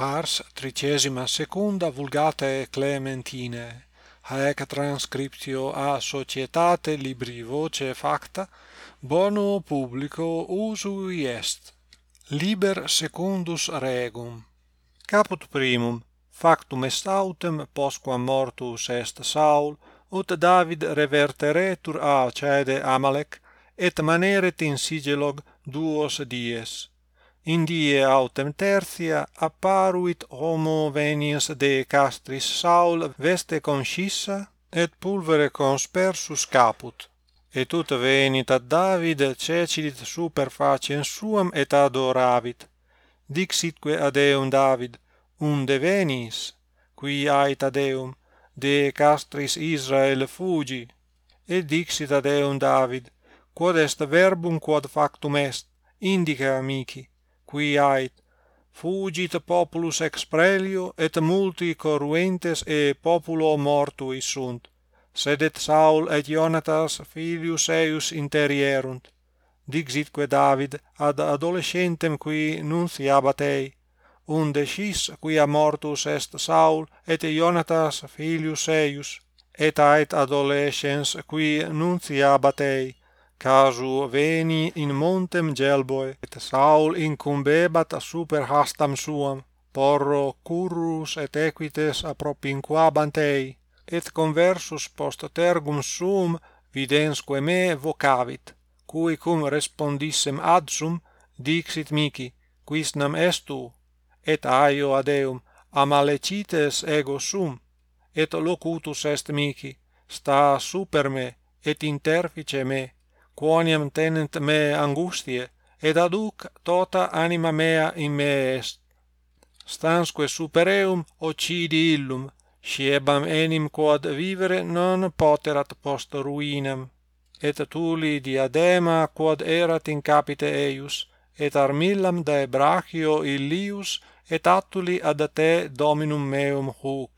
pars tricesima secunda vulgate Clementine, haec transcriptio a societate libri voce facta, bono publico usui est. Liber secundus regum. Caput primum, factum est autem postquam mortus est Saul, ut David reverteretur a cede Amalek, et maneret in sigilog duos dies. Indie autem tertia apparuit homo veniens de castris Saul veste conscissa et pulvere conspersus caput. Et ut venit ad David cecidit super faciem suam et adoravit. Dixitque ad eum David, unde venis? Qui ait ad eum, de castris Israel fugi. Et dixit ad eum David, quod est verbum quod factum est, indica amici qui ait fugit populus ex prelio et multi corruentes e populo mortui sunt sed et Saul et Jonatas filius eius interierunt. Dixitque David ad adolescentem qui nunciabat ei unde scis quia mortus est Saul et Jonatas filius eius et ait adolescens qui nunciabat ei casu veni in montem gelboe, et Saul incumbebat super hastam suam, porro currus et equites appropinquabant ei, et conversus post tergum sum vidensque me vocavit, cui cum respondissem adsum, dixit mihi quis nam estu, et aio ad eum, amalecites ego sum, et locutus est mihi sta super me, et interfice me, quoniam tenent me angustiae, et aduc tota anima mea in me est. Stansque super eum occidi illum, sciebam enim quod vivere non poterat post ruinam. Et tuli diadema quod erat in capite eius, et armillam de brachio illius, et attuli ad te dominum meum huc.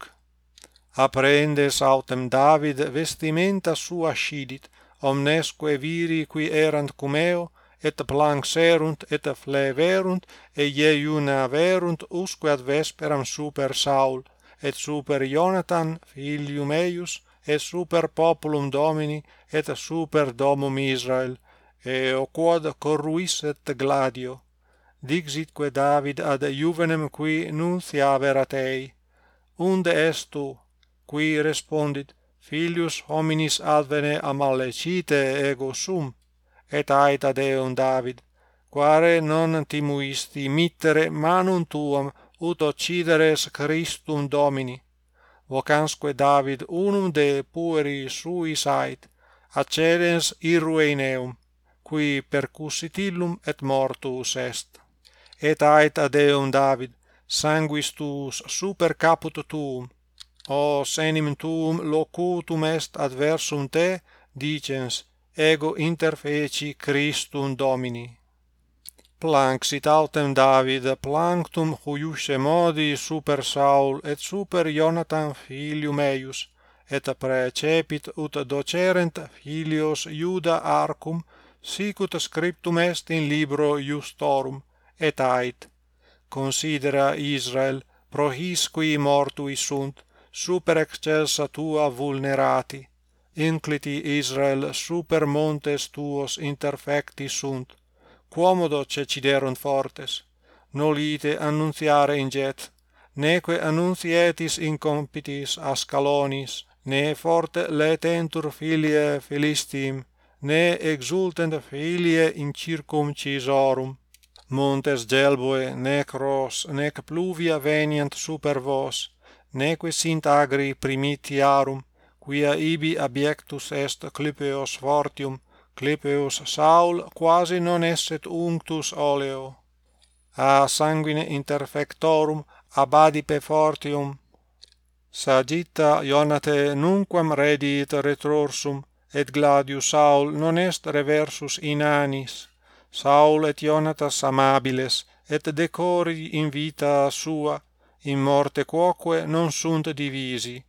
Aprendes autem David vestimenta sua scidit, omnesque viri qui erant cum eo, et planxerunt et fleverunt et iuna verunt usque ad vesperam super Saul et super Jonathan filium eius et super populum Domini et super domum Israel eo quod corruisset gladio. Dixitque David ad juvenem qui nuntiaverat ei. Unde est tu qui respondit? filius hominis advene amalecite ego sum, et aita Deum David, quare non timuisti mittere manum tuam ut occideres Christum Domini. Vocansque David unum de pueri suis ait, accedens irrue in eum, qui percussit illum et mortus est. Et aita Deum David, sanguis tuus super caput tuum, o senim tuum locutum est adversum te, dicens, ego interfeci Christum Domini. Planxit autem David, planctum huiusce modi super Saul et super Jonathan filium eius, et precepit ut docerent filios Iuda arcum, sicut scriptum est in libro iustorum, et ait, considera Israel, pro his qui mortui sunt, super excelsa tua vulnerati. Incliti Israel super montes tuos interfecti sunt. Quomodo ceciderunt fortes. Nolite annunziare inget neque annuntietis incompitis ascalonis ne forte letentur filie filistim. Ne exultent filie incircumcisorum montes gelboe nec ros nec pluvia veniant super vos neque sint agri primitiarum, quia ibi abiectus est clipeos fortium, clipeus saul quasi non esset unctus oleo. A sanguine interfectorum abadipe fortium, Sagitta Ionate nunquam redit retrorsum, et gladius Saul non est reversus in anis. Saul et Ionatas amabiles, et decori in vita sua, in morte quoque non sunt divisi.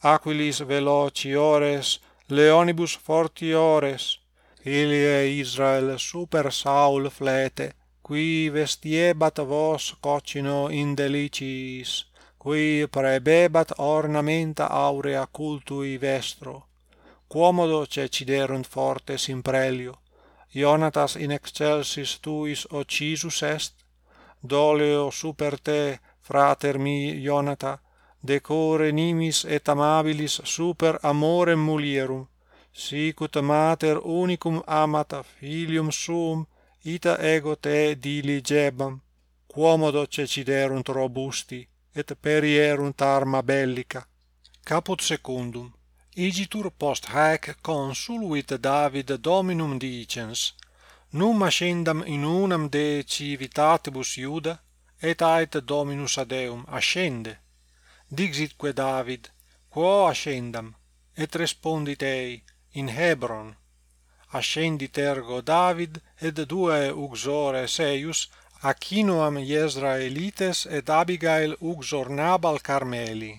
Aquilis veloci ores leonibus forti ores. Ilie Israel super Saul flete qui vestiebat vos cocino in delicis qui prebebat ornamenta aurea cultui vestro. Quomodo ceciderunt fortes in prelio Ionatas in excelsis tuis occisus est? Doleo super te frater mi Ionata, decore nimis et amabilis super amorem mulierum, sicut mater unicum amata filium suum, ita ego te diligebam, quomodo ceciderunt robusti, et perierunt arma bellica. Caput secundum. Igitur post haec consuluit David dominum dicens, num ascendam in unam de civitatibus Iuda, et ait Dominus ad eum ascende. Dixitque David, quo ascendam? Et respondit ei, in Hebron. Ascendit ergo David et duae uxores eius achinoam Israelites et Abigail uxor Nabal Carmeli.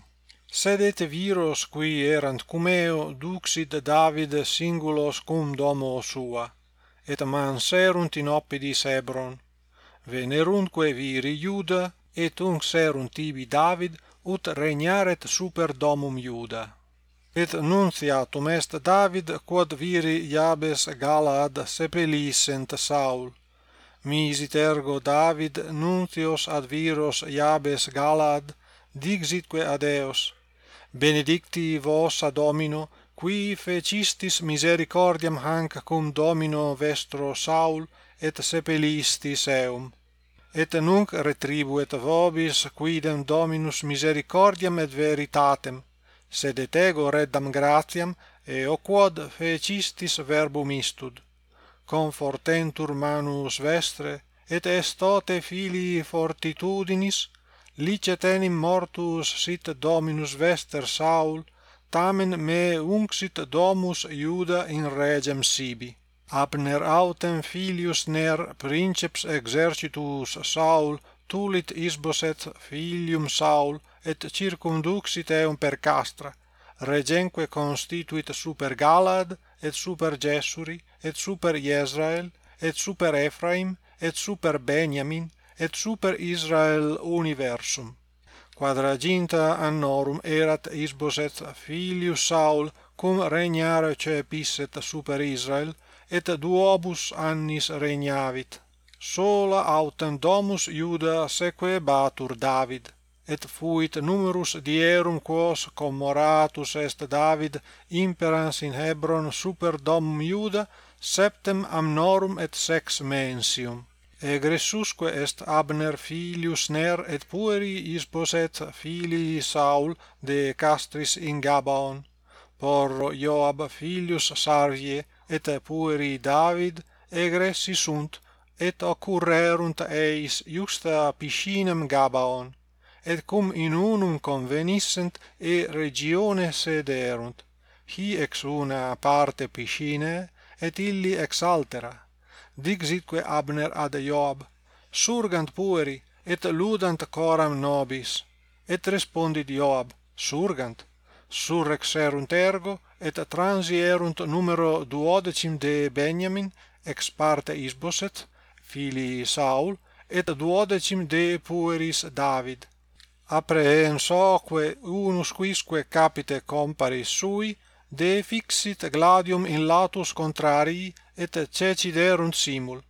Sed et viros qui erant cum eo duxit David singulos cum domo sua, et manserunt in oppidis Hebron, venerunque viri Iuda et unxerunt tibi David ut regnaret super domum Iuda. Et nunciatum est David quod viri Jabes Galaad sepelissent Saul. Misit ergo David nuntios ad viros Jabes Galaad dixitque ad eos. Benedicti vos ad Domino qui fecistis misericordiam hanc cum Domino vestro Saul et sepelistis eum et nunc retribuet vobis quidem Dominus misericordiam et veritatem, sed et ego reddam gratiam, eo quod fecistis verbum istud. Confortentur manus vestre, et estote filii fortitudinis, licet enim mortuus sit Dominus vester Saul, tamen me unxit domus Iuda in regem sibi. Abner autem filius ner princeps exercitus Saul tulit isboset filium Saul et circumduxit eum per castra regenque constituit super Galad et super Jessuri et super Israel et super Ephraim et super Benjamin et super Israel universum. Quadraginta annorum erat isboset filius Saul cum regnare cepisset super Israel et duobus annis regnavit. Sola autem domus Iuda seque batur David, et fuit numerus dierum quos commoratus est David imperans in Hebron super domum Iuda septem amnorum et sex mensium. Egressusque est Abner filius Ner et pueri isposet filii Saul de castris in Gabaon. Porro Joab filius Sarvie et pueri David egressi sunt et occurrerunt eis justa piscinem Gabaon et cum in unum convenissent e regione sederunt. Hi ex una parte piscine et illi ex altera. Dixitque Abner ad Joab surgant pueri et ludant coram nobis. Et respondit Joab surgant. Surrexerunt ergo et transi erunt numero duodecim de Benjamin, ex parte Isboset, filii Saul, et duodecim de pueris David. Apprehensoque unus quisque capite comparis sui, de fixit gladium in latus contrarii et ceciderunt simul.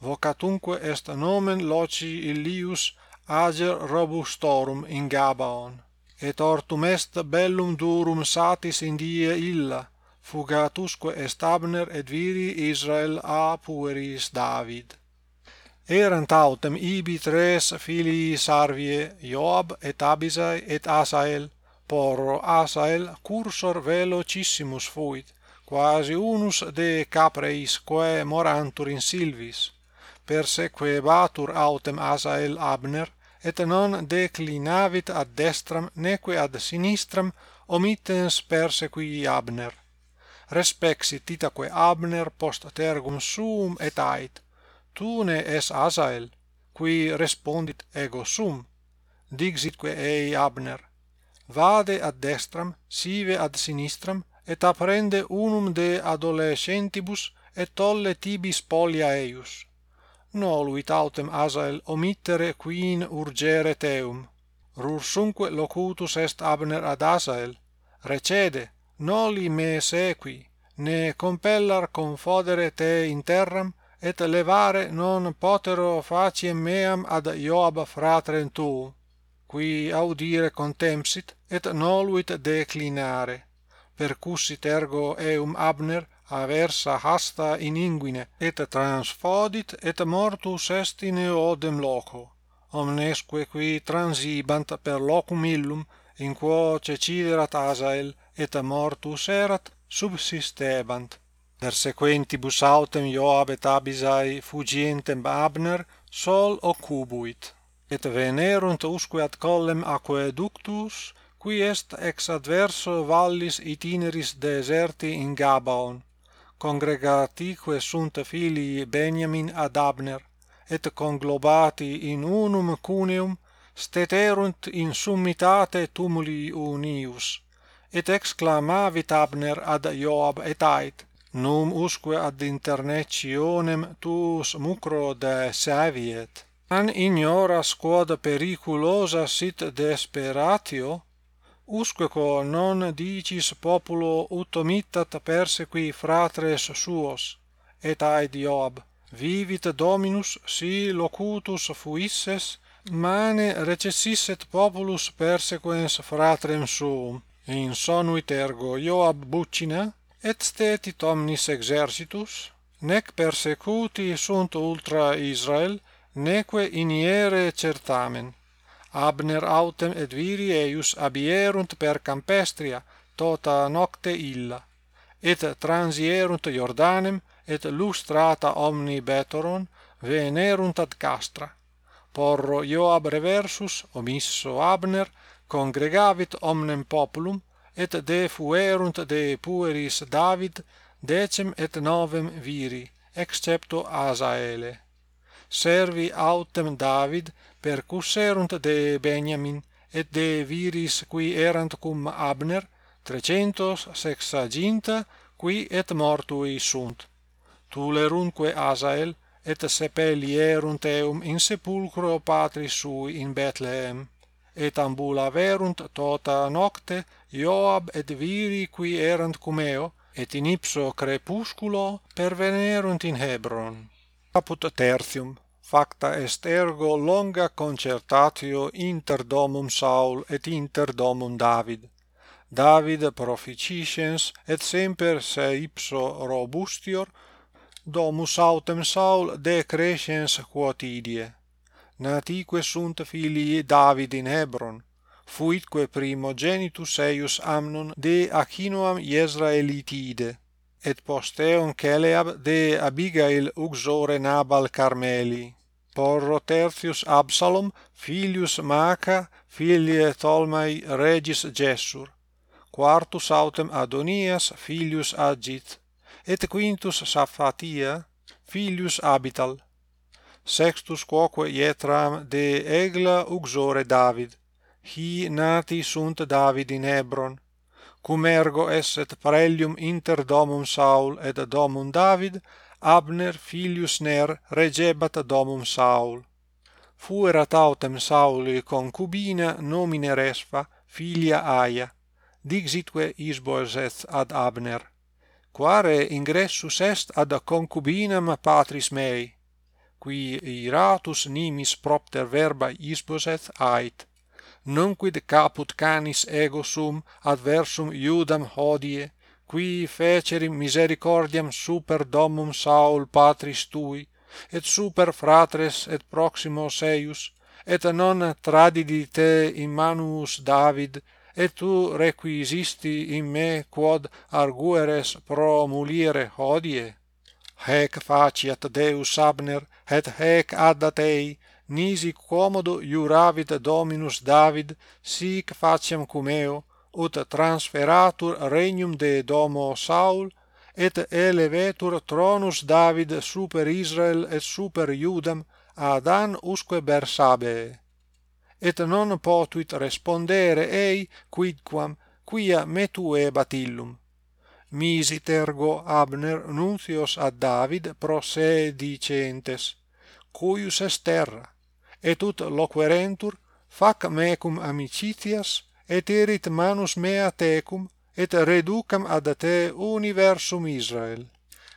Vocatunque est nomen loci Ilius ager robustorum in Gabaon et hortum est bellum durum satis in die illa fugatusque est Abner et viri Israel a pueris David. Erant autem ibi tres filii Sarvie Joab et Abisai et Asael porro Asael cursor velocissimus fuit quasi unus de capreis quae morantur in silvis. Persequebatur autem Asael Abner et non declinavit ad destram neque ad sinistram omittens persequi Abner. Respexit itaque Abner post tergum suum et ait, tune es Asael, qui respondit ego sum. Dixitque ei Abner, vade ad destram, sive ad sinistram, et apprende unum de adolescentibus, et tolle tibi spolia eius noluit autem Asael omittere quin urgere teum. Rursunque locutus est Abner ad Asael, recede, noli me sequi, ne compellar confodere te in terram, et levare non potero faciem meam ad Joab fratrem tuum, qui audire contempsit, et noluit declinare. Percussit ergo eum Abner, aversa hasta in inguine et transfodit et mortus est in eodem loco. Omnesque qui transibant per locum illum in quo ceciderat Asael et mortus erat subsistebant. Per sequentibus autem Joab et Abisai fugientem Abner sol occubuit. Et venerunt usque ad collem aqueductus qui est ex adverso vallis itineris deserti in Gabaon congregatique sunt filii Beniamin ad Abner, et conglobati in unum cuneum steterunt in summitate tumuli unius, et exclamavit Abner ad Joab et ait, num usque ad internetionem tuus mucro de saviet. An ignoras quod periculosa sit desperatio, usquequo non dicis populo ut omittat persequi fratres suos et ae vivit dominus si locutus fuisses mane recessisset populus persequens fratrem suum. In sonuit ergo Ioab buccina et stetit omnis exercitus nec persecuti sunt ultra Israel neque iniere certamen abner autem et viri eius abierunt per campestria tota nocte illa. Et transierunt iordanem et lustrata omni betoron venerunt ad castra. Porro Joab reversus omisso Abner congregavit omnem populum et defuerunt de pueris David decem et novem viri excepto Asaele servi autem David percusserunt de Benjamin et de viris qui erant cum Abner trecentos sexaginta qui et mortui sunt. Tulerunque Asael et sepelierunt eum in sepulcro patris sui in Bethlehem et ambulaverunt tota nocte Joab et viri qui erant cum eo et in ipso crepusculo pervenerunt in Hebron caput tertium. Facta est ergo longa concertatio inter domum Saul et inter domum David. David proficiscens et semper se ipso robustior domus autem Saul decrescens quotidie natique sunt filii David in Hebron fuitque primogenitus eius Amnon de Achinoam Israelitide et posteon Celeab de Abigail uxore Nabal Carmeli. Porro tertius Absalom, filius Maca, filie Tolmai regis Gessur. Quartus autem Adonias, filius Agit. Et quintus Saphatia, filius Abital. Sextus quoque Ietram de Egla uxore David. Hi nati sunt David in Hebron cum ergo esset parellium inter domum Saul et domum David, Abner filius Ner regebat domum Saul. Fuerat autem Sauli concubina nomine Respha, filia Aia, dixitque Isboes ad Abner. Quare ingressus est ad concubinam patris mei, qui iratus nimis propter verba Isboset ait nunquid caput canis ego sum adversum iudam hodie qui fecerim misericordiam super domum Saul patris tui et super fratres et proximos eius et non tradidi te in manus David et tu requisisti in me quod argueres pro mulire hodie. Hec faciat Deus Abner et hec addat ei nisi quomodo iuravit Dominus David sic faciam cum eo ut transferatur regnum de domo Saul et elevetur tronus David super Israel et super Iudam ad an usque Bersabe. Et non potuit respondere ei quidquam quia me tue batillum. Misit ergo Abner nuncios ad David pro se dicentes cuius est terra et ut loquerentur fac mecum amicitias et erit manus mea tecum et reducam ad te universum Israel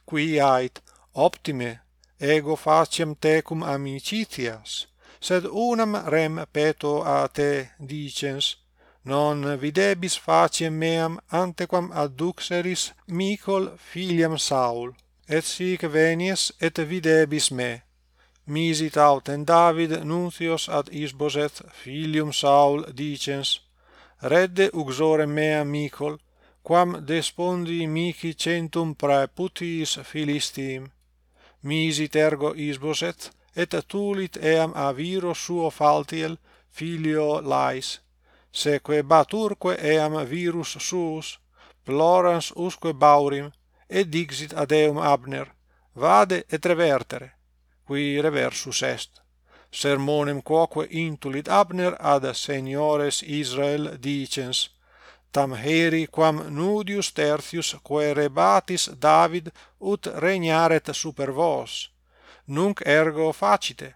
qui ait optime ego faciem tecum amicitias sed unam rem peto a te dicens non videbis faciem meam antequam adduxeris micol filiam Saul et sic venies et videbis me misit autem David nuncios ad Isboset filium Saul dicens Redde uxore mea micol quam despondi mihi centum praeputis Philistim misit ergo Isboset et tulit eam aviro suo Faltiel filio Lais. Seque baturque eam virus suus plorans usque baurim et dixit ad eum Abner vade et revertere qui reversus est. Sermonem quoque intulit Abner ad seniores Israel dicens tam heri quam nudius tertius querebatis David ut regnaret super vos. Nunc ergo facite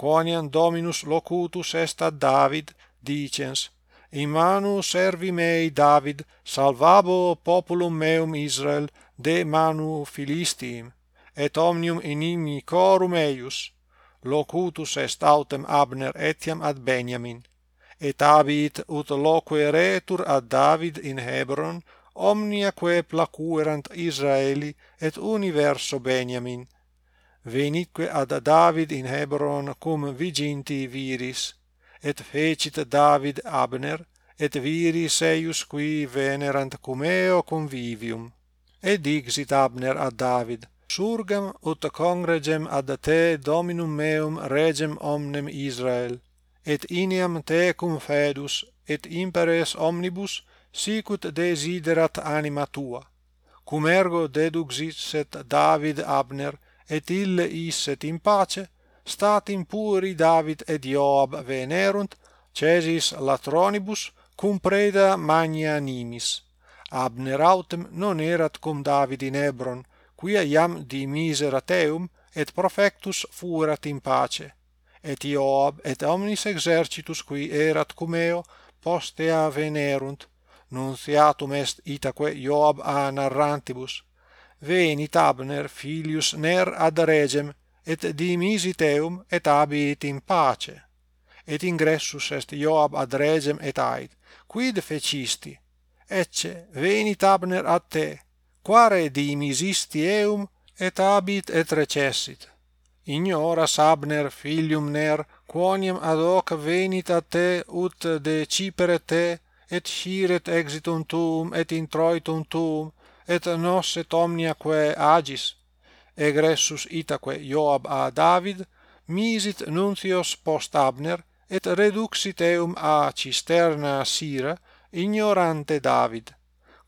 quoniam dominus locutus est ad David dicens in manu servi mei David salvabo populum meum Israel de manu Philistim et omnium inimicorum eius locutus est autem Abner etiam ad Benjamin et habit ut loque retur ad David in Hebron omnia quae placuerant Israeli et universo Benjamin venitque ad David in Hebron cum viginti viris et fecit David Abner et viris eius qui venerant cum eo convivium et dixit Abner ad David surgam ut congregem ad te dominum meum regem omnem Israel. Et iniam te cum fedus et imperes omnibus sicut desiderat anima tua. Cum ergo deduxit David Abner et ille isset in pace statim puri David et Joab venerunt cesis latronibus cum preda magna animis Abner autem non erat cum David in Hebron quia iam dimisera teum et profectus fuerat in pace. Et Ioab et omnis exercitus qui erat cum eo postea venerunt. Nunciatum est itaque Ioab a narrantibus. Venit Abner filius Ner ad regem et dimisit eum et habit in pace. Et ingressus est Ioab ad regem et ait. Quid fecisti? Ecce venit Abner ad te quare dimisisti eum et habit et recessit. Ignoras abner filium ner quoniam ad hoc venit a te ut decipere te et hiret exitum tuum et introitum tuum et nos et omnia quae agis. Egressus itaque Joab a David misit nuncios post Abner et reduxit eum a cisterna Sira ignorante David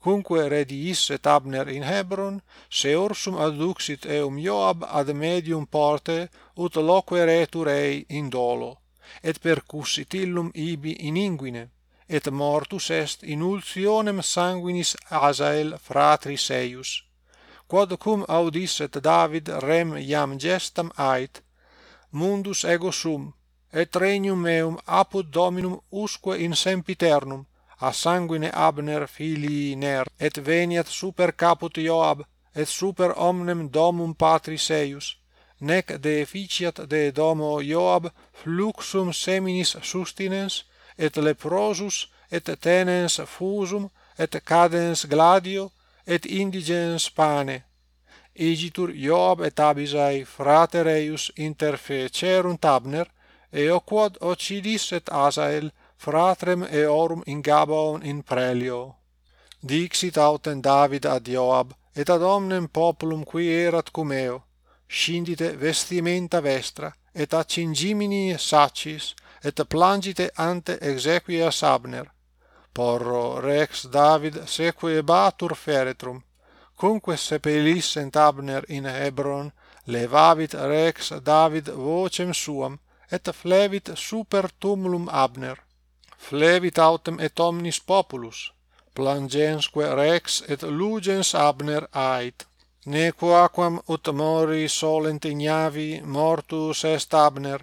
cumque rediisset Abner in Hebron, se ursum adduxit eum Joab ad medium porte, ut loque retur ei in dolo, et percussit illum ibi in inguine, et mortus est in ultionem sanguinis Asael fratris eius. Quod cum audisset David rem iam gestam ait, mundus ego sum, et regnum meum apud dominum usque in sempiternum, a sanguine Abner filii Ner, et veniat super caput Joab, et super omnem domum patris eius, nec deficiat de domo Joab fluxum seminis sustinens, et leprosus, et tenens fusum, et cadens gladio, et indigens pane. Igitur Joab et Abisai frater eius interfecerunt Abner, eo quod occidis et Asael, fratrem eorum in Gabaon in prelio. Dixit autem David ad Joab, et ad omnem populum qui erat cum eo, scindite vestimenta vestra, et accingimini sacis, et plangite ante exequias Abner. Porro rex David sequebatur feretrum, cumque sepelissent Abner in Hebron, levavit rex David vocem suam, et flevit super tumulum Abner flevit autem et omnis populus, plangensque rex et lugens abner ait. Neque aquam ut mori solent ignavi mortus est abner,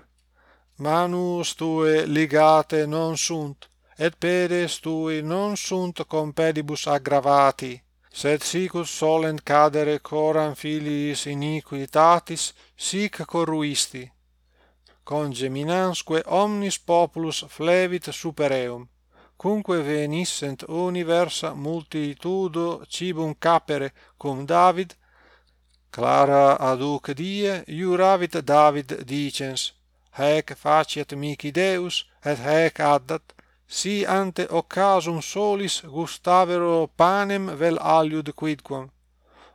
manus tue ligate non sunt, et pedes tui non sunt compedibus aggravati, sed sicus solent cadere coram filiis iniquitatis, sic corruisti congeminansque omnis populus flevit super eum, cumque venissent universa multitudo cibum capere, cum David, Clara aduc die, iuravit David dicens, haec faciat mihi Deus, et haec addat, si ante occasum solis gustavero panem vel aliud quidquam.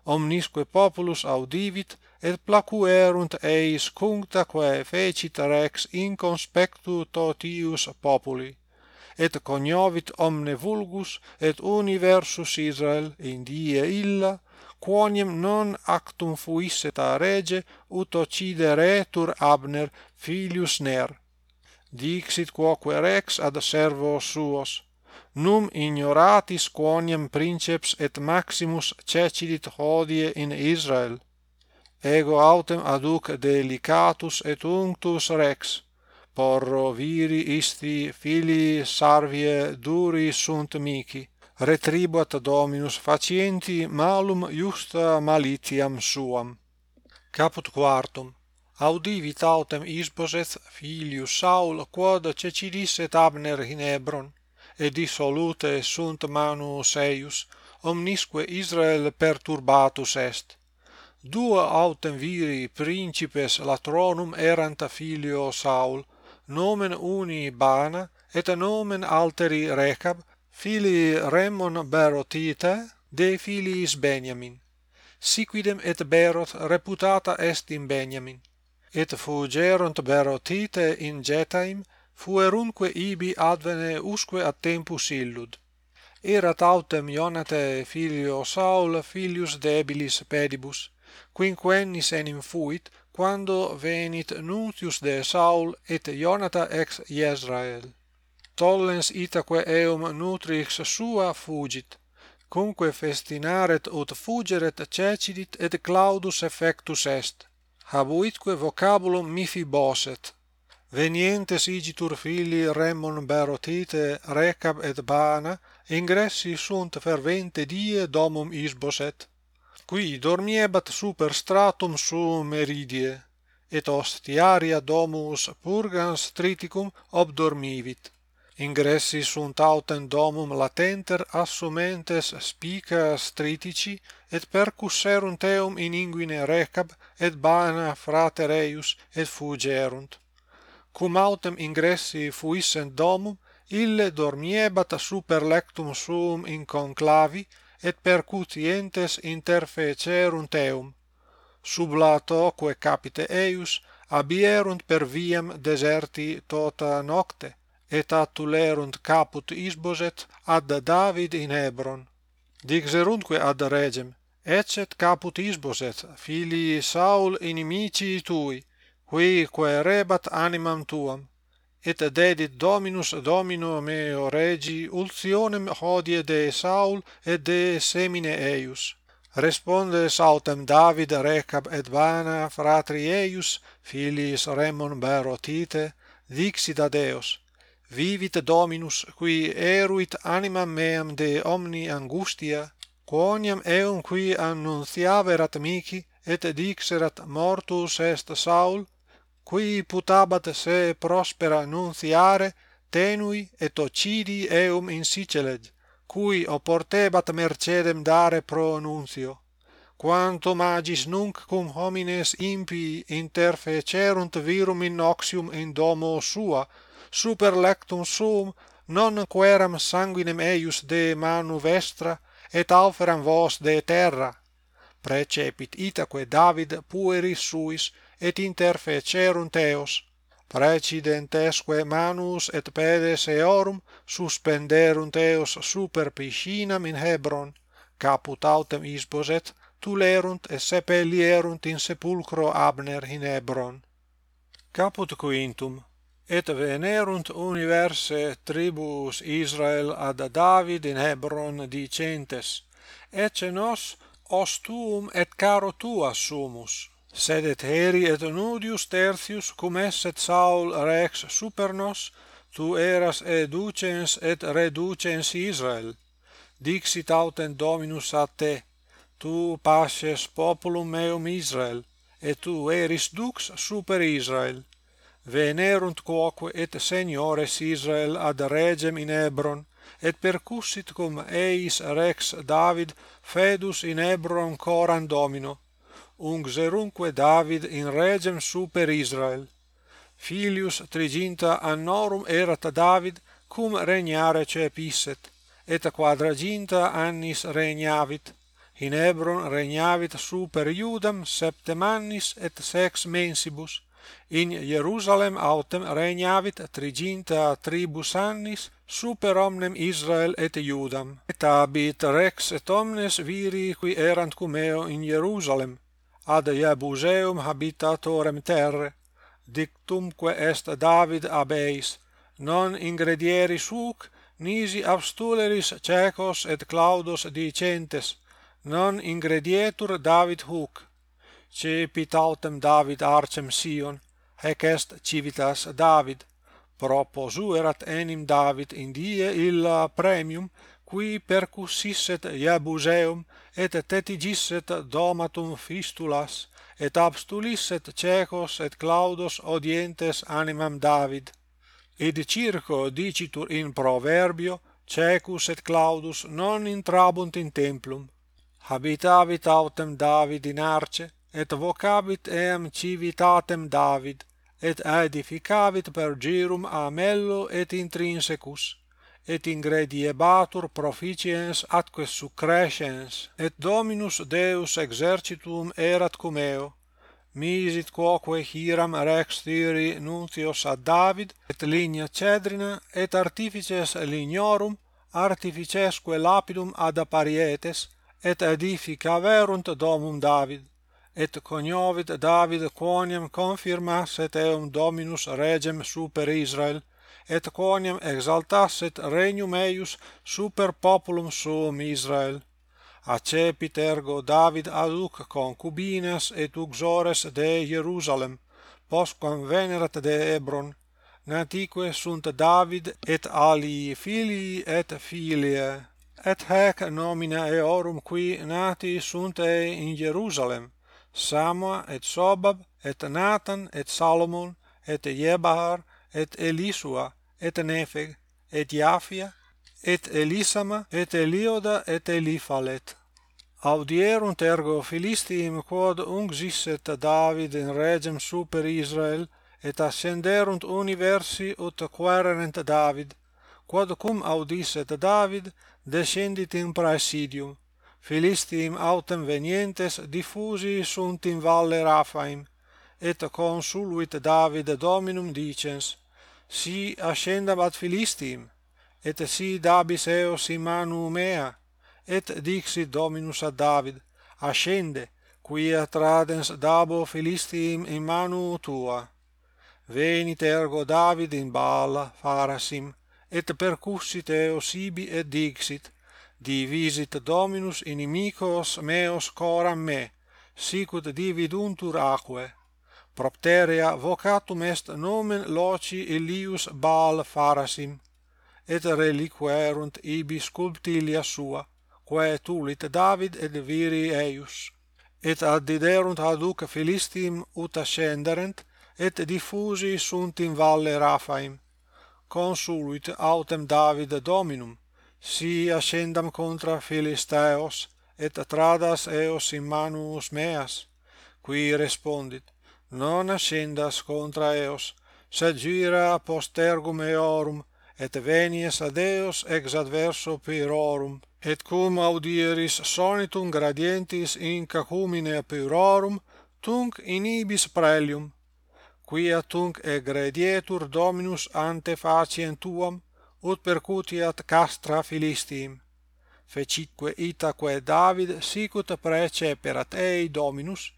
Omnisque populus audivit, et placuerunt eis cunctaque fecit rex in conspectu totius populi, et cognovit omne vulgus et universus Israel in die illa, quoniam non actum fuisset a rege ut occideretur Abner filius Ner. Dixit quoque rex ad servos suos, num ignoratis quoniam princeps et maximus cecidit hodie in Israel ego autem aduc delicatus et unctus rex. Porro viri isti filii sarvie duri sunt mihi retribuat dominus facienti malum justa malitiam suam. Caput quartum. Audivit autem isboseth filius Saul quod Cecilis et Abner in Hebron et dissolute sunt manu eius omnisque Israel perturbatus est duo autem viri principes latronum erant filio Saul, nomen uni Bana, et nomen alteri Rechab, filii Remon Berotita, de filiis Benjamin. Siquidem et Beroth reputata est in Benjamin. Et fugerunt Berotite in Jetaim, fuerunque ibi advene usque ad tempus illud. Erat autem Ionate filio Saul filius debilis pedibus, quinquennis enim fuit quando venit nuntius de Saul et Jonata ex Israel tollens itaque eum nutrix sua fugit. Cumque festinaret ut fugeret cecidit et claudus effectus est. Habuitque vocabulum Mephiboset venientes igitur filii remon berotite recab et bana ingressi sunt fervente die domum isboset qui dormiebat super stratum suum meridie et ostiaria domus purgans triticum obdormivit. Ingressi sunt autem domum latenter assumentes spica stritici et percusserunt eum in inguine recab et bana frater eius et fugerunt. Cum autem ingressi fuissent domum ille dormiebat super lectum suum in conclavi et percutientes interfecerunt eum. Sub latoque capite eius abierunt per viam deserti tota nocte et attulerunt caput isboset ad David in Hebron. Dixeruntque ad regem ecet caput isboset filii Saul inimici tui qui quaerebat animam tuam et dedit Dominus Domino meo regi ultionem hodie de Saul et de semine eius. Responde sautem David Recab et Bana fratri eius filiis Remon Berotite dixit ad eos Vivit Dominus qui eruit animam meam de omni angustia quoniam eum qui annuntiaverat mihi et dixerat mortus est Saul qui putabat se prospera nunciare tenui et occidi eum in Siceled, cui oportebat mercedem dare pro nuncio Quanto magis nunc cum homines impii interfecerunt virum in oxium in domo sua super lectum suum non queram sanguinem eius de manu vestra et auferam vos de terra. Precepit itaque David pueris suis et interfecerunt eos precidentesque manus et pedes eorum suspenderunt eos super piscinam in Hebron caput autem Isboset tulerunt et sepelierunt in sepulcro Abner in Hebron. Caput quintum et venerunt universe tribus Israel ad David in Hebron dicentes ecce nos os tuum et caro tua sumus sed et heri et nudius tertius cum esset Saul rex super nos tu eras educens et reducens Israel. Dixit autem Dominus a te tu pasces populum meum Israel et tu eris dux super Israel. Venerunt quoque et seniores Israel ad regem in Hebron et percussit cum eis rex David fedus in Hebron coram Domino ungserunque David in regem super Israel. Filius triginta annorum erat David cum regnare cepisset, et quadraginta annis regnavit. In Hebron regnavit super Iudam septem annis et sex mensibus. In Jerusalem autem regnavit triginta tribus annis super omnem Israel et Iudam. Et habit rex et omnes viri qui erant cum eo in Jerusalem ad Jebuseum habitatorem terre, dictumque est David abeis, non ingredieri suc, nisi abstuleris cecos et claudos dicentes, non ingredietur David huc. Cepit autem David arcem Sion, hec est civitas David, proposuerat enim David in die illa premium, qui percussisset Jebuseum et tetigisset domatum fistulas, et abstulisset cecos et claudos odientes animam David. Id circo dicitur in proverbio, cecus et claudus non intrabunt in templum. Habitavit autem David in arce, et vocabit eam civitatem David, et edificavit per girum amello et intrinsecus et ingrediebatur proficiens atque succrescens, et Dominus Deus exercitum erat cum eo, misit quoque hiram rex thyri nuntios ad David, et linea cedrina, et artifices lignorum, artificesque lapidum ad aparietes et edificaverunt domum David, et cognovit David quoniam confirmasset eum Dominus regem super Israel, et quoniam exaltasset regnum eius super populum suum Israel. Accepit ergo David aduc concubinas et uxores de Jerusalem postquam venerat de Hebron natique sunt David et alii filii et filiae et hec nomina eorum qui nati sunt ei in Jerusalem Samoa et Sobab et Nathan et Salomon et Jebahar et Elisua, et Nepheg, et Japhia, et Elisama, et Elioda, et Eliphalet. Audierunt ergo Philistim quod ungxisset David in regem super Israel, et ascenderunt universi ut quererent David, quod cum audisset David, descendit in praesidium. Philistim autem venientes diffusi sunt in valle Raphaim, et consuluit David dominum dicens, si ascendabat Philistim, et si dabis eos in manu mea, et dixit Dominus ad David, ascende, quia tradens dabo Philistim in manu tua. Venit ergo David in Baala farasim, et percussit eos ibi et dixit, divisit Dominus inimicos meos coram me, sicut dividuntur aquae, propterea vocatum est nomen loci Elius Baal Pharasim et reliquerunt ibi sculptilia sua, quae tulit David et viri eius, et addiderunt haduc Philistim ut ascenderent, et diffusi sunt in valle Raphaim. Consuluit autem David Dominum, si ascendam contra Philisteos, et tradas eos in manus meas, qui respondit, non ascendas contra eos, sed gira postergum eorum, et venies ad eos ex adverso pyrorum, et cum audieris sonitum gradientis in cacumine pyrorum, tunc inibis prelium, quia tunc egredietur dominus ante faciem tuam, ut percutiat castra Philistiim. Fecitque itaque David sicut preceperat ei dominus,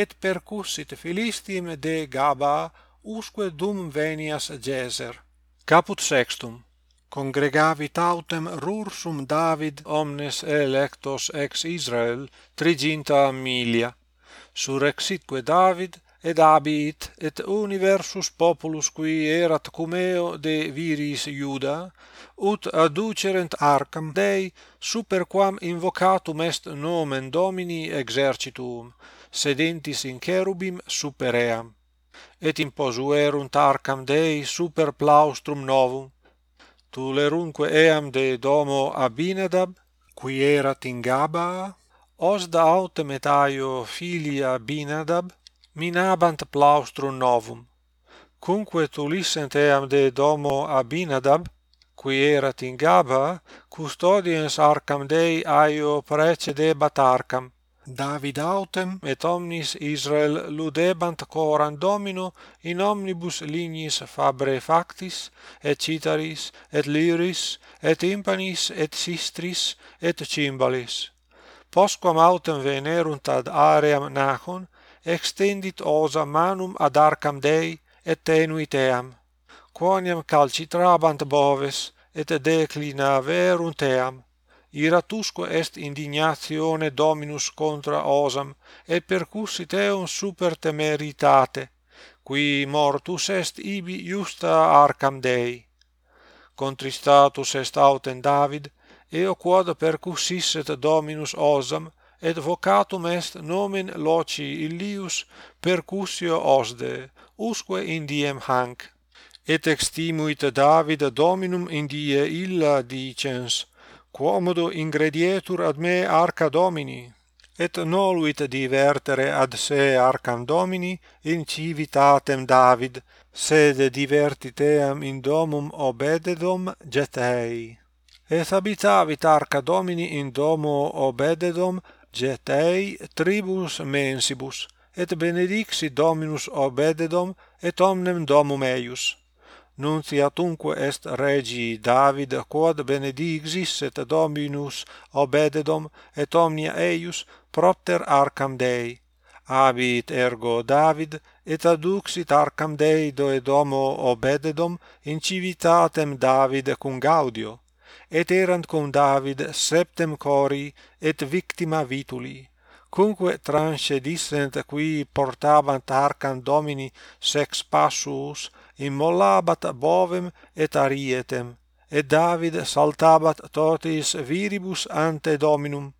et percussit Philistim de Gaba usque dum venias Geser. Caput sextum congregavit autem rursum David omnes electos ex Israel triginta milia. surrexitque David et abit et universus populus qui erat cumeo de viris Iuda ut aducerent arcam Dei super quam invocatum est nomen Domini exercitum sedentis in cherubim super eam et imposuerunt arcam Dei super plaustrum novum tulerunque eam de domo Abinadab qui erat in Gaba osda autem etaio filia Abinadab minabant plaustrum novum cumque tulissent eam de domo Abinadab qui erat in Gaba custodiens arcam Dei aio precedebat arcam. David autem et omnis Israel ludebant coram Domino in omnibus lignis fabre factis et citaris et lyris et tympanis et sistris et cymbalis postquam autem venerunt ad aream Nahon extendit osa manum ad arcam Dei et tenuit eam. Quoniam calcitrabant boves et declinaverunt eam iratusque est indignatione dominus contra osam et percussit eum super temeritate qui mortus est ibi justa arcam dei. Contristatus est autem david eo quod percussisset dominus osam et vocatum est nomen loci illius percussio osde usque in diem hanc. Et extimuit david dominum in die illa dicens quomodo ingredietur ad me arca Domini, et noluit divertere ad se arcam Domini in civitatem David, sed divertiteam in domum Obededom Gethei. Et habitavit arca Domini in domo Obededom Gethei tribus mensibus, et benedixit Dominus Obededom et omnem domum eius nunciatunque est regi David quod benedixis et Dominus obededom et omnia eius propter arcam Dei. Habit ergo David et aduxit arcam Dei domo obededom in civitatem David cum gaudio et erant cum David septem cori et victima vituli. Cumque transcedissent qui portabant arcam Domini sex passus immolabat bovem et arietem, et David saltabat totis viribus ante Dominum.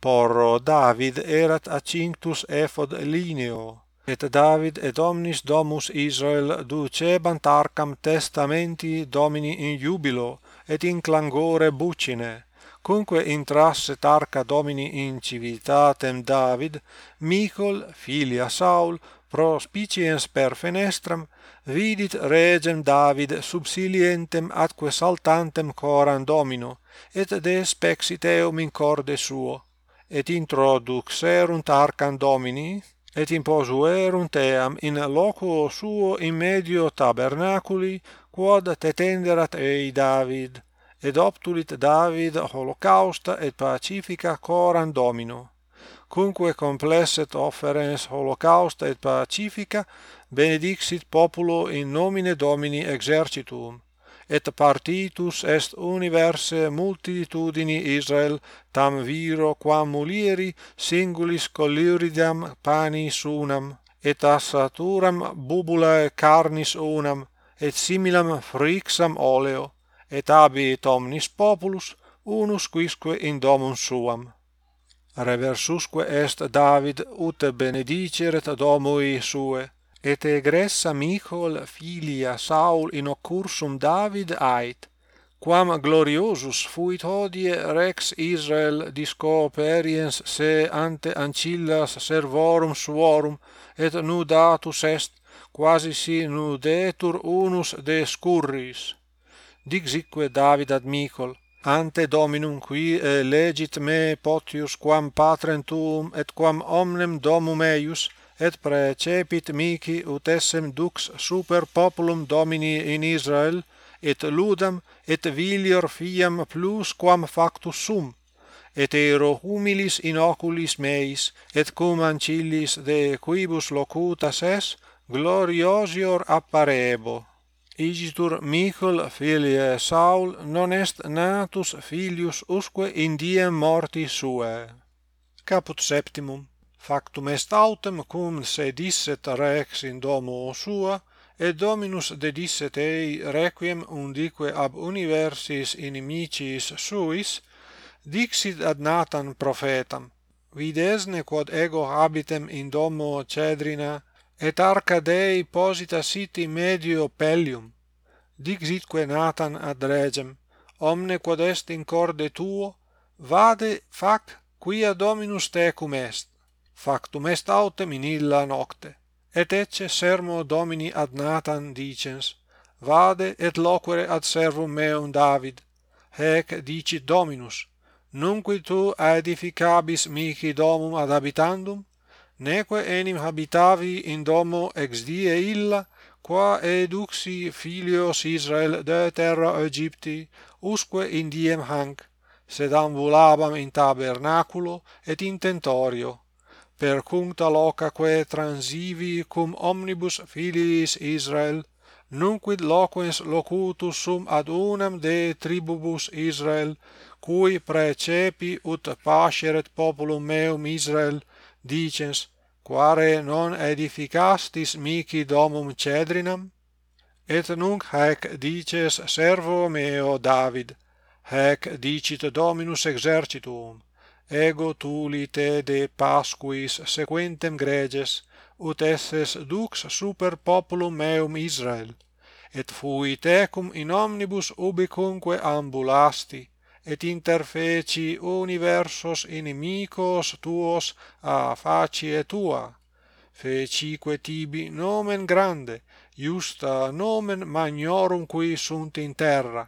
Porro David erat acinctus ephod lineo, et David et omnis domus Israel ducebant arcam testamenti Domini in jubilo, et in clangore bucine, cunque intrasse arca Domini in civitatem David, Michol, filia Saul, prospiciens per fenestram, vidit regem David subsilientem atque saltantem coram domino, et despexit eum in corde suo, et introduxerunt arcam domini, et imposuerunt eam in loco suo in medio tabernaculi, quod tetenderat ei David, et obtulit David holocausta et pacifica coram domino cumque complesset offerens holocausta et pacifica, benedixit populo in nomine Domini exercitum, et partitus est universe multitudini Israel tam viro quam mulieri singulis colliridam panis unam, et assaturam bubulae carnis unam, et similam frixam oleo, et habit omnis populus, unus quisque in domum suam reversusque est David ut benediceret domui sue. Et egressa Michol filia Saul in occursum David ait quam gloriosus fuit hodie rex Israel discoperiens se ante ancillas servorum suorum et nudatus est quasi si nudetur unus de scurris. Dixique David ad Michol ante dominum qui eh, legit me potius quam patrem tuum et quam omnem domum eius et precepit mihi ut essem dux super populum domini in Israel et ludam et vilior fiam plus quam factus sum et ero humilis in oculis meis et cum ancillis de quibus locutas es gloriosior apparebo igitur Michael filiae Saul non est natus filius usque in die morti suae. Caput septimum. Factum est autem cum se disset rex in domo sua, et Dominus dedisset ei requiem undique ab universis inimicis suis, dixit ad Nathan profetam, videsne quod ego habitem in domo Cedrina et arca Dei posita siti medio Pellium, dixitque Nathan ad regem, omne quod est in corde tuo, vade fac quia Dominus tecum est, factum est autem in illa nocte. Et ecce sermo Domini ad Nathan dicens, vade et loquere ad servum meum David, hec dicit Dominus, nunque tu aedificabis mihi domum ad habitandum, neque enim habitavi in domo ex die illa, qua eduxi filios Israel de terra Egypti, usque in diem hanc, sed ambulabam in tabernaculo et in tentorio, per cuncta locaque transivi cum omnibus filiis Israel, nunquid loquens locutus sum ad unam de tribubus Israel, cui precepi ut pasceret populum meum Israel, dicens quare non edificastis mihi domum cedrinam? Et nunc haec dices servo meo David haec dicit Dominus exercitum ego tuli te de pasquis sequentem greges ut esses dux super populum meum Israel et fui tecum in omnibus ubicunque ambulasti et interfeci universos inimicos tuos a facie tua. Fecique tibi nomen grande iusta nomen magnorum qui sunt in terra.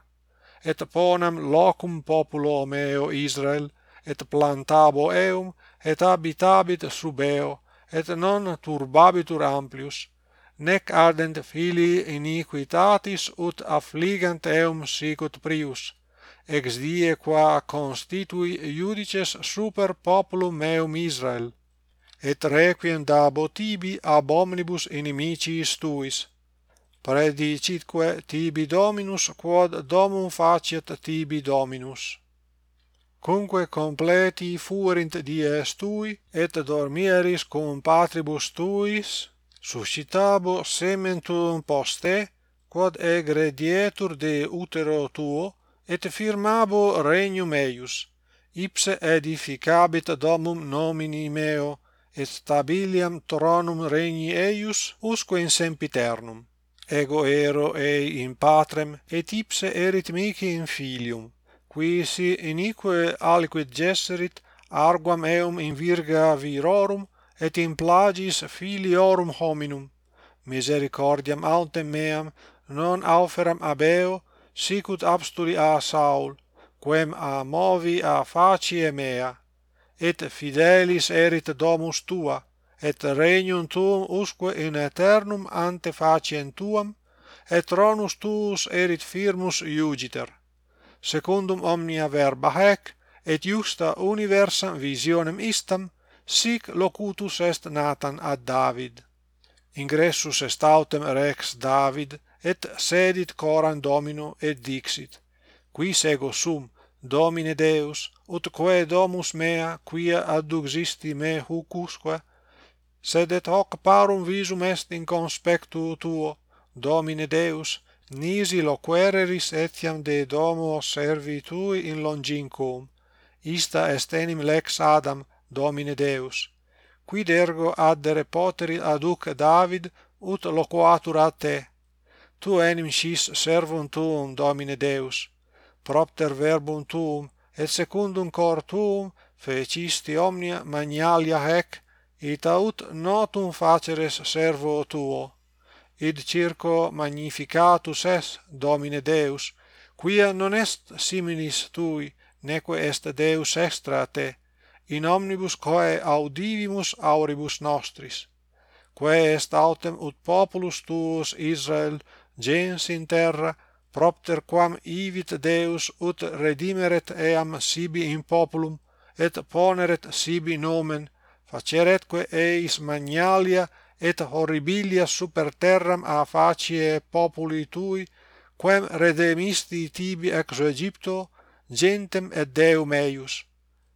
Et ponam locum populo meo Israel et plantabo eum et habitabit sub eo et non turbabitur amplius. Nec ardent filii iniquitatis ut affligant eum sicut prius ex die qua constitui iudices super populum meum Israel et requiem dabo tibi ab omnibus inimicis tuis predicitque tibi dominus quod domum faciet tibi dominus. Cumque completi fuerint dies tui et dormieris cum patribus tuis suscitabo semen tuum poste quod egredietur de utero tuo et firmabo regnum eius ipse edificabit domum nomini meo et stabiliam tronum regni eius usque in sempiternum. Ego ero ei in patrem et ipse erit mihi in filium qui si inique aliquid gesserit arguam eum in virga virorum et in plagis filiorum hominum. Misericordiam autem meam non auferam abeo sicut absturi a Saul, quem a movi a facie mea, et fidelis erit domus tua, et regnum tuum usque in aeternum ante faciem tuam, et tronus tuus erit firmus iugiter. Secundum omnia verba hec, et justa universam visionem istam, sic locutus est Nathan ad David. Ingressus est autem rex David, et sedit coram domino et dixit. Qui sego sum domine deus ut quae domus mea quia adduxisti me hucusque sed et hoc parum visum est in conspectu tuo domine deus nisi loquereris etiam de domo servi tui in longincum ista est enim lex adam domine deus. Quid ergo addere poteri aduc david ut loquatur a te? Tu enim scis servum tuum, Domine Deus, propter verbum tuum, et secundum cor tuum fecisti omnia magnalia hec, et aut notum faceres servo tuo. Id circo magnificatus es, Domine Deus, quia non est similis tui, neque est Deus extra te, in omnibus quae audivimus auribus nostris. Quae est autem ut populus tuus Israel gens in terra propter quam ivit Deus ut redimeret eam sibi in populum et poneret sibi nomen faceretque eis magnalia et horribilia super terram a facie populi tui quem redemisti tibi ex Egypto gentem et Deum eius.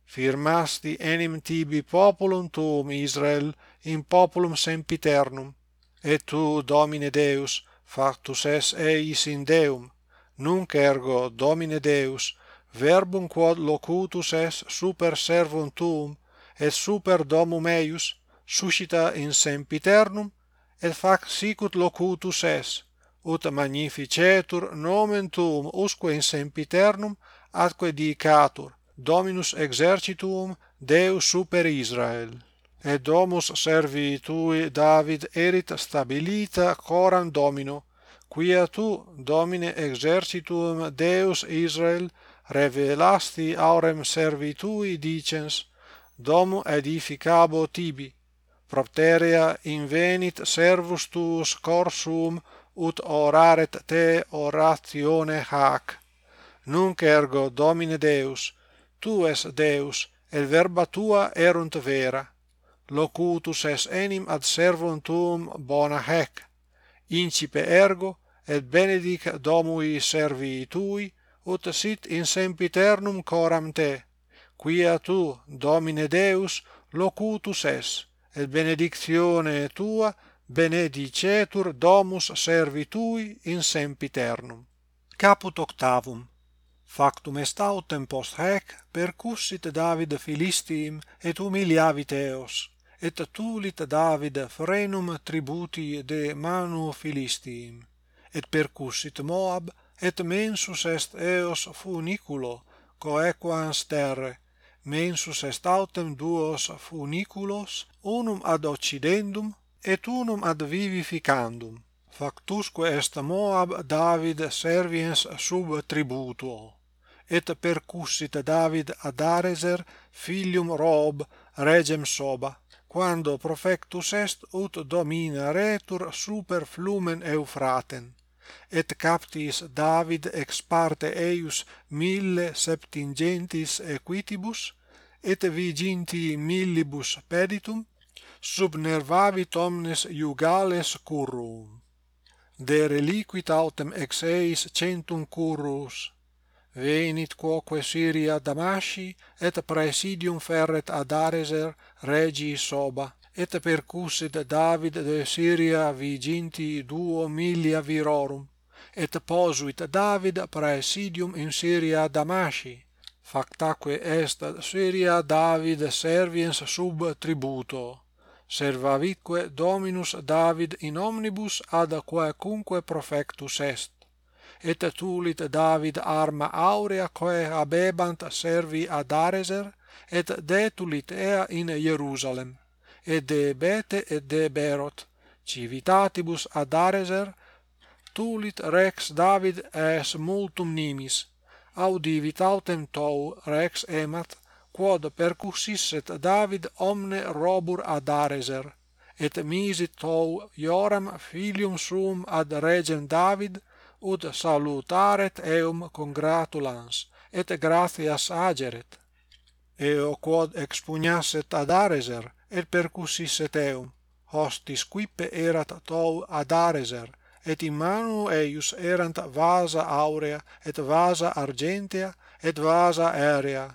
Firmasti enim tibi populum tuum Israel in populum sempiternum. Et tu Domine Deus factus es eis in Deum, nunc ergo Domine Deus, verbum quod locutus es super servum tuum, et super domum eius, suscita in sempiternum, et fac sicut locutus es, ut magnificetur nomen tuum usque in sempiternum atque dicatur, Dominus exercitum Deus super Israel et domus servi tui David erit stabilita coram domino, quia tu, Domine exercitum Deus Israel, revelasti aurem servi tui dicens, domum edificabo tibi, propterea invenit servus tuus corsum, ut oraret te oratione hac. Nunc ergo, Domine Deus, tu es Deus, et verba tua erunt vera, locutus es enim ad servum tuum bona hac incipe ergo et benedic domui servi tui ut sit in sempiternum coram te quia tu domine deus locutus es et benedictione tua benedicetur domus servi tui in sempiternum. Caput octavum factum est autem post haec percussit David philistim et humiliavit eos et tulit David frenum tributi de manu Philistim et percussit Moab, et mensus est eos funiculo, coequans terre, mensus est autem duos funiculos, unum ad occidendum, et unum ad vivificandum, factusque est Moab David serviens sub tributuo. Et percussit David ad Areser, filium Rob, regem Soba, quando profectus est ut domina retur super flumen Eufraten et captis David ex parte eius mille septingentis equitibus et viginti millibus peditum subnervavit omnes iugales currum. De reliquit autem ex eis centum currus venit quoque Syria Damasci et praesidium ferret ad Areser regi Soba. Et percussit David de Syria viginti duo milia virorum. Et posuit David praesidium in Syria Damasci. Factaque est Syria David serviens sub tributo. Servavitque Dominus David in omnibus ad quaecunque profectus est et tulit David arma aurea quae habebant servi ad Areser, et detulit ea in Hierusalem et de Bete et de Berot, civitatibus ad Areser, tulit rex David es multum nimis, audivit autem tou rex emat, quod percussisset David omne robur ad Areser, et misit tou Joram filium suum ad regem David, ut salutaret eum congratulans et gratias ageret. Eo quod expugnasset ad areser et percussisset eum. Hostis quippe erat tou ad areser et in manu eius erant vasa aurea et vasa argentea et vasa aerea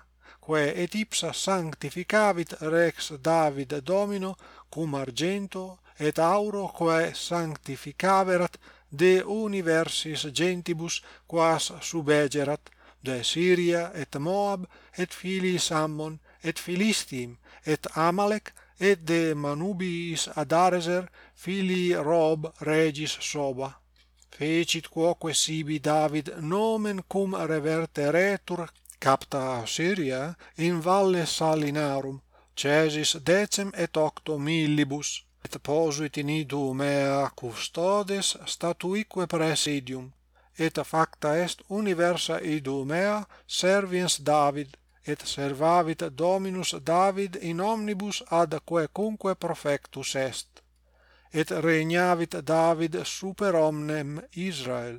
quae et ipsa sanctificavit rex David Domino cum argento et auro quae sanctificaverat de universis gentibus quas subegerat de Syria et Moab et filis Ammon et Philistim et Amalek et de Manubiis Adareser filii Rob regis Soba. Fecit quoque sibi David nomen cum reverteretur capta Syria in valle Salinarum cesis decem et octo millibus et posuit in idum mea custodes statuique presidium et facta est universa idum mea serviens David et servavit Dominus David in omnibus ad quecunque profectus est et regnavit David super omnem Israel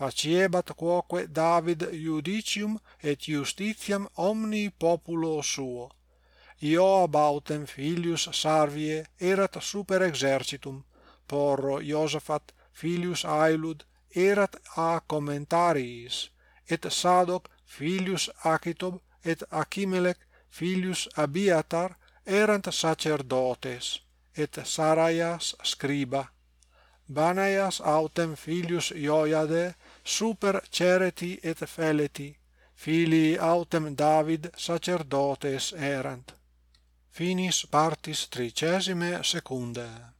faciebat quoque David judicium et justitiam omni populo suo. Ioab autem filius Sarvie erat super exercitum, porro Josaphat filius Ailud erat a commentariis, et Sadoc filius Achitob et Achimelech filius Abiatar erant sacerdotes, et Saraias scriba. Banaias autem filius Joiade super Cereti et Feleti, filii autem David sacerdotes erant. Finis partis tricesime secunda